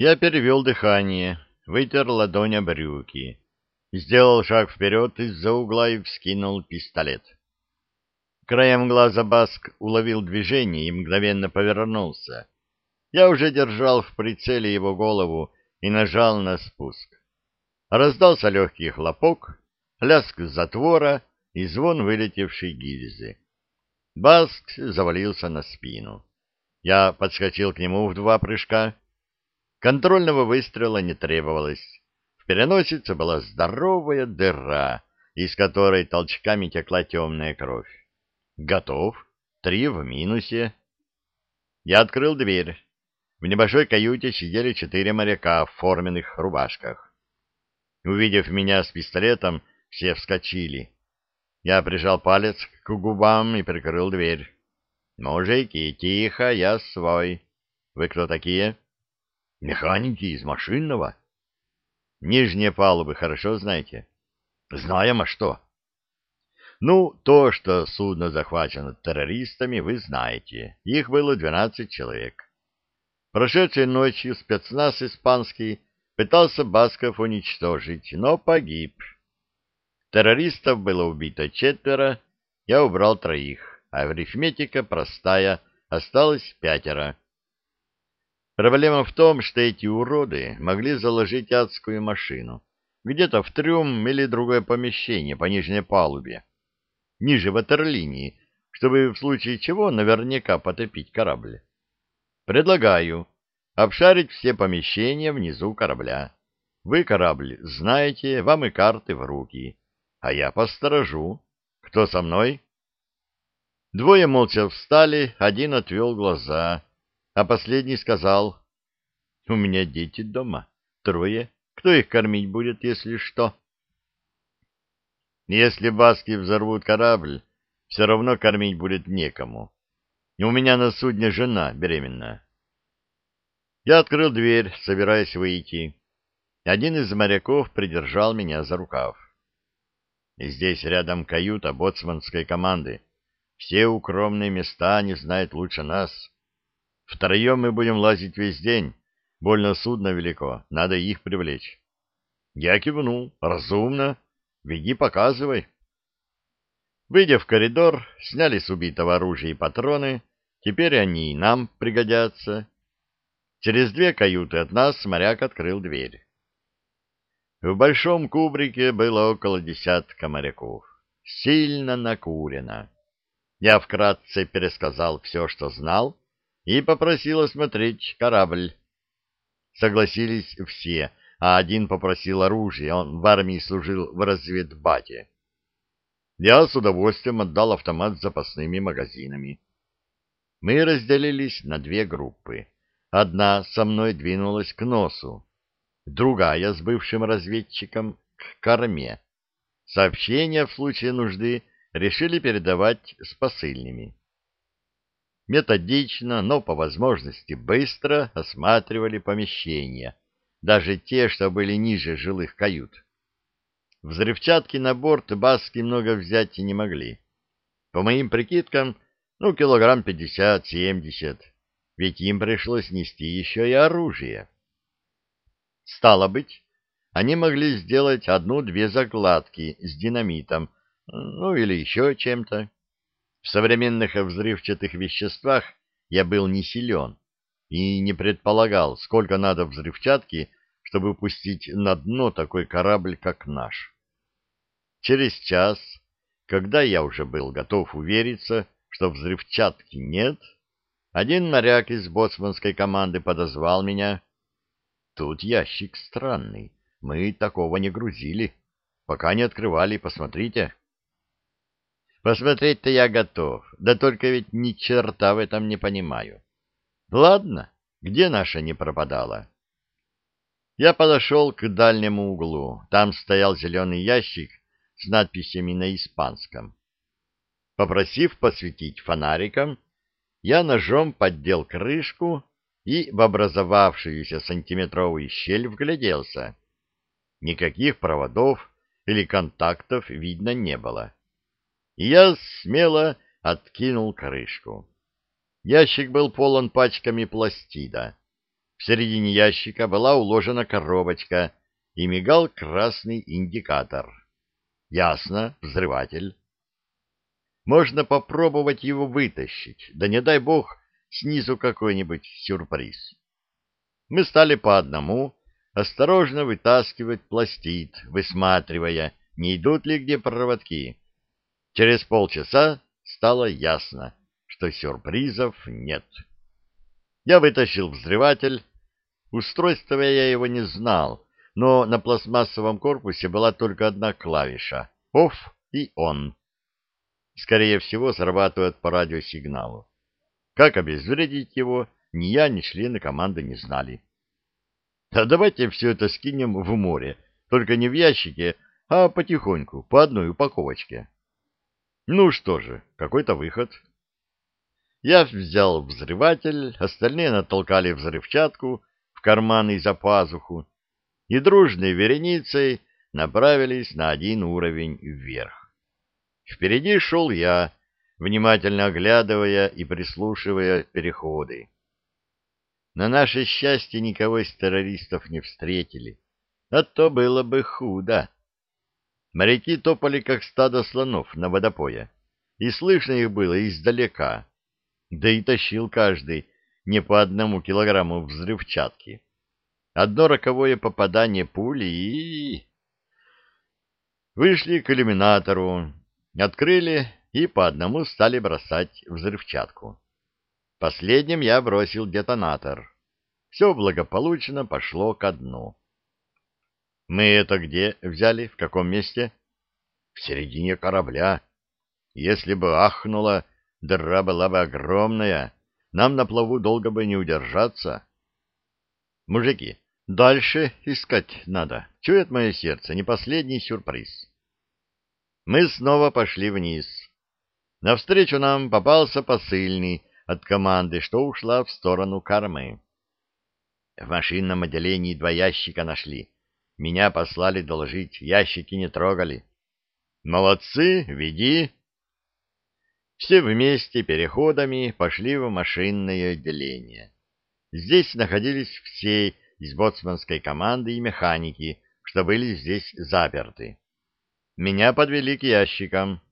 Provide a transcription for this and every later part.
Я перевел дыхание, вытер ладонь о брюки, сделал шаг вперед из-за угла и вскинул пистолет. Краем глаза Баск уловил движение и мгновенно повернулся. Я уже держал в прицеле его голову и нажал на спуск. Раздался легкий хлопок, лязг затвора и звон вылетевшей гильзы. Баск завалился на спину. Я подскочил к нему в два прыжка. Контрольного выстрела не требовалось. В переносице была здоровая дыра, из которой толчками текла темная кровь. Готов. Три в минусе. Я открыл дверь. В небольшой каюте сидели четыре моряка в форменных рубашках. Увидев меня с пистолетом, все вскочили. Я прижал палец к губам и прикрыл дверь. «Мужики, тихо, я свой. Вы кто такие?» «Механики из машинного». «Нижние палубы хорошо знаете?» «Знаем, а что?» Ну, то, что судно захвачено террористами, вы знаете. Их было 12 человек. Прошедшей ночью спецназ испанский пытался Басков уничтожить, но погиб. Террористов было убито четверо, я убрал троих, а арифметика простая, осталось пятеро. Проблема в том, что эти уроды могли заложить адскую машину где-то в трюм или другое помещение по нижней палубе ниже ватерлинии, чтобы в случае чего наверняка потопить корабль. Предлагаю обшарить все помещения внизу корабля. Вы корабль знаете, вам и карты в руки, а я посторожу. Кто со мной? Двое молча встали, один отвел глаза, а последний сказал, «У меня дети дома, трое. Кто их кормить будет, если что?» Если баски взорвут корабль, все равно кормить будет некому. У меня на судне жена беременна. Я открыл дверь, собираясь выйти. Один из моряков придержал меня за рукав. Здесь рядом каюта боцманской команды. Все укромные места они знают лучше нас. Втроем мы будем лазить весь день. Больно судно велико, надо их привлечь. Я кивнул. Разумно. Веди, показывай. Выйдя в коридор, сняли с убитого оружия и патроны. Теперь они и нам пригодятся. Через две каюты от нас моряк открыл дверь. В большом кубрике было около десятка моряков. Сильно накурено. Я вкратце пересказал все, что знал, и попросил осмотреть корабль. Согласились все, а один попросил оружие, он в армии служил в разведбате. Я с удовольствием отдал автомат с запасными магазинами. Мы разделились на две группы. Одна со мной двинулась к носу, другая с бывшим разведчиком к корме. Сообщения в случае нужды решили передавать с посыльными. Методично, но по возможности быстро осматривали помещения — даже те, что были ниже жилых кают. Взрывчатки на борт баски много взять и не могли. По моим прикидкам, ну, килограмм пятьдесят-семьдесят, ведь им пришлось нести еще и оружие. Стало быть, они могли сделать одну-две закладки с динамитом, ну, или еще чем-то. В современных взрывчатых веществах я был не силен, и не предполагал, сколько надо взрывчатки, чтобы пустить на дно такой корабль, как наш. Через час, когда я уже был готов увериться, что взрывчатки нет, один моряк из боцманской команды подозвал меня. Тут ящик странный, мы такого не грузили, пока не открывали, посмотрите. Посмотреть-то я готов, да только ведь ни черта в этом не понимаю. Ладно, где наша не пропадала? Я подошел к дальнему углу. Там стоял зеленый ящик с надписями на испанском. Попросив посветить фонариком, я ножом поддел крышку и в образовавшуюся сантиметровую щель вгляделся. Никаких проводов или контактов видно не было. Я смело откинул крышку. Ящик был полон пачками пластида. В середине ящика была уложена коробочка и мигал красный индикатор. Ясно, взрыватель. Можно попробовать его вытащить, да не дай бог снизу какой-нибудь сюрприз. Мы стали по одному осторожно вытаскивать пластид, высматривая, не идут ли где проводки. Через полчаса стало ясно, что сюрпризов нет. Я вытащил взрыватель. Устройство я его не знал, но на пластмассовом корпусе была только одна клавиша — «Офф» и «Он». Скорее всего, срабатывает по радиосигналу. Как обезвредить его, ни я, ни члены команды не знали. А давайте все это скинем в море, только не в ящике, а потихоньку, по одной упаковочке. Ну что же, какой-то выход. Я взял взрыватель, остальные натолкали взрывчатку в карманы и за пазуху, и дружной вереницей направились на один уровень вверх. Впереди шел я, внимательно оглядывая и прислушивая переходы. На наше счастье никого из террористов не встретили, а то было бы худо. Моряки топали, как стадо слонов на водопое, и слышно их было издалека, да и тащил каждый не по одному килограмму взрывчатки. Одно роковое попадание пули и... Вышли к иллюминатору, открыли и по одному стали бросать взрывчатку. Последним я бросил детонатор. Все благополучно пошло ко дну. Мы это где взяли? В каком месте? В середине корабля. Если бы ахнуло, дыра была бы огромная. Нам на плаву долго бы не удержаться. Мужики, дальше искать надо. Чует мое сердце, не последний сюрприз. Мы снова пошли вниз. Навстречу нам попался посыльный от команды, что ушла в сторону кормы. В машинном отделении два ящика нашли. Меня послали доложить, ящики не трогали. Молодцы, веди. Все вместе переходами пошли в машинное отделение. Здесь находились все из боцманской команды и механики, что были здесь заперты. Меня подвели к ящикам.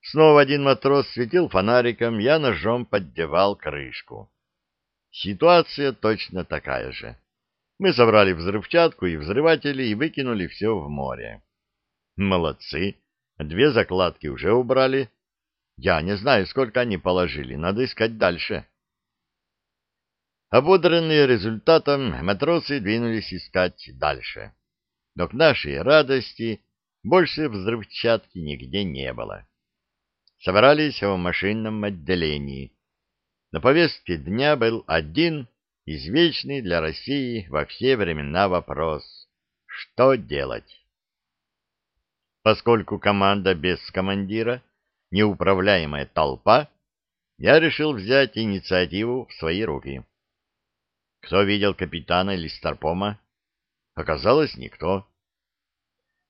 Снова один матрос светил фонариком, я ножом поддевал крышку. Ситуация точно такая же. Мы собрали взрывчатку и взрыватели и выкинули все в море. Молодцы. Две закладки уже убрали. Я не знаю, сколько они положили. Надо искать дальше. Ободренные результатом, матросы двинулись искать дальше. Но к нашей радости больше взрывчатки нигде не было собрались в машинном отделении. На повестке дня был один извечный для России во все времена вопрос — что делать? Поскольку команда без командира, неуправляемая толпа, я решил взять инициативу в свои руки. Кто видел капитана или старпома? Оказалось, никто.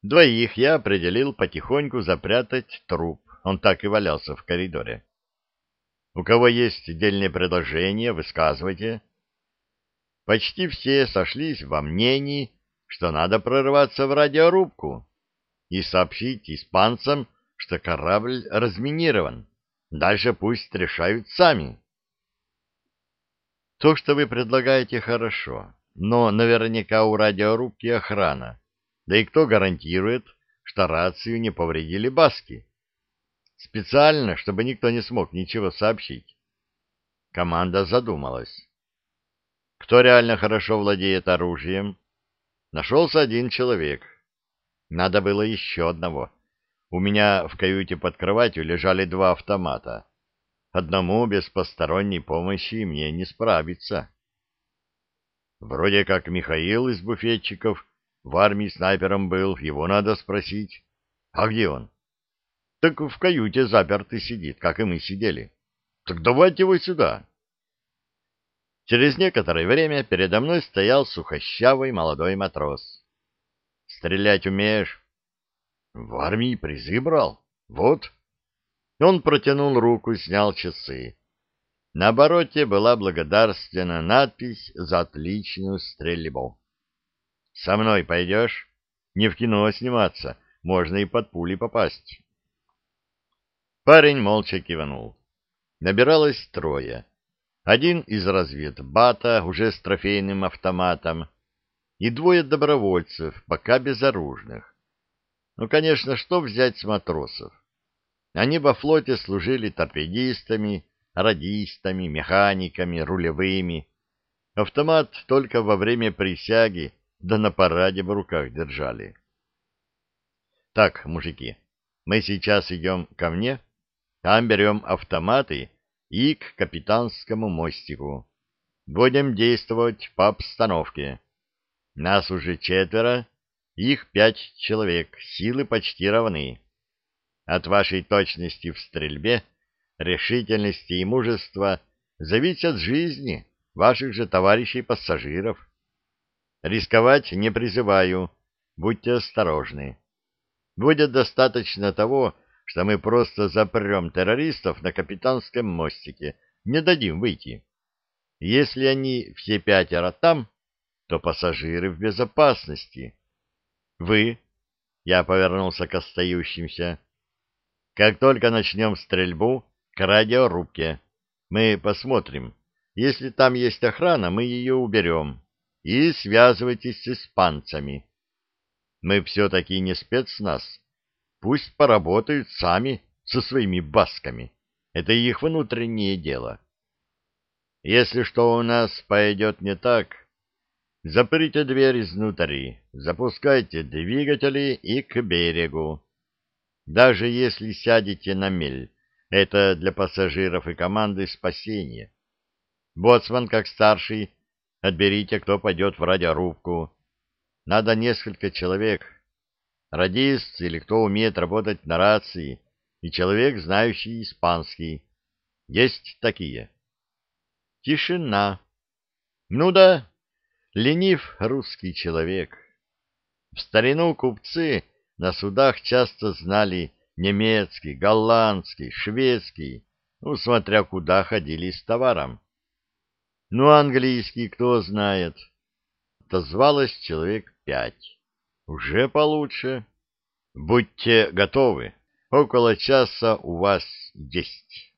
Двоих я определил потихоньку запрятать труп он так и валялся в коридоре. У кого есть дельные предложения, высказывайте. Почти все сошлись во мнении, что надо прорваться в радиорубку и сообщить испанцам, что корабль разминирован. Дальше пусть решают сами. То, что вы предлагаете, хорошо, но наверняка у радиорубки охрана. Да и кто гарантирует, что рацию не повредили баски? Специально, чтобы никто не смог ничего сообщить. Команда задумалась. Кто реально хорошо владеет оружием? Нашелся один человек. Надо было еще одного. У меня в каюте под кроватью лежали два автомата. Одному без посторонней помощи мне не справиться. Вроде как Михаил из буфетчиков в армии снайпером был, его надо спросить. А где он? Так в каюте запертый сидит, как и мы сидели. Так давайте его сюда. Через некоторое время передо мной стоял сухощавый молодой матрос. Стрелять умеешь? В армии призы брал. Вот. Он протянул руку снял часы. На обороте была благодарственная надпись за отличную стрельбу. «Со мной пойдешь? Не в кино сниматься, можно и под пули попасть». Парень молча кивнул. Набиралось трое. Один из разведбата, уже с трофейным автоматом, и двое добровольцев, пока безоружных. Ну, конечно, что взять с матросов? Они во флоте служили торпедистами, радистами, механиками, рулевыми. Автомат только во время присяги, да на параде в руках держали. Так, мужики, мы сейчас идем ко мне, там берем автоматы и к капитанскому мостику. Будем действовать по обстановке. Нас уже четверо, их пять человек, силы почти равны. От вашей точности в стрельбе решительности и мужества зависят жизни ваших же товарищей-пассажиров. Рисковать не призываю, будьте осторожны. Будет достаточно того, что мы просто запрем террористов на капитанском мостике, не дадим выйти. Если они все пятеро там, то пассажиры в безопасности. Вы, я повернулся к остающимся, как только начнем стрельбу, к радиорубке. Мы посмотрим. Если там есть охрана, мы ее уберем. И связывайтесь с испанцами. Мы все-таки не спецназ. Пусть поработают сами со своими басками. Это их внутреннее дело. Если что у нас пойдет не так, заприте дверь изнутри, запускайте двигатели и к берегу. Даже если сядете на мель, это для пассажиров и команды спасение. Боцман, как старший, отберите, кто пойдет в радиорубку. Надо несколько человек. Радист или кто умеет работать на рации, и человек, знающий испанский. Есть такие. Тишина. Ну да, ленив русский человек. В старину купцы на судах часто знали немецкий, голландский, шведский, ну, смотря куда ходили с товаром. Ну, английский кто знает. Отозвалось человек пять. Уже получше. Будьте готовы. Около часа у вас есть.